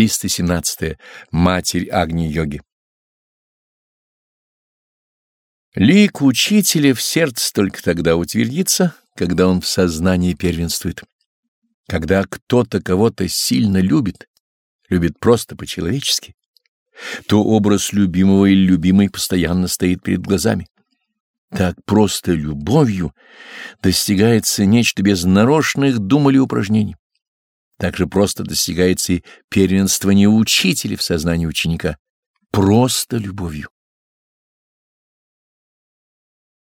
317. -е. Матерь Агни-йоги. Лик учителя в сердце только тогда утвердится, когда он в сознании первенствует. Когда кто-то кого-то сильно любит, любит просто по-человечески, то образ любимого или любимой постоянно стоит перед глазами. Так просто любовью достигается нечто без нарочных дум или упражнений. Так же просто достигается и первенствование учителя в сознании ученика. Просто любовью.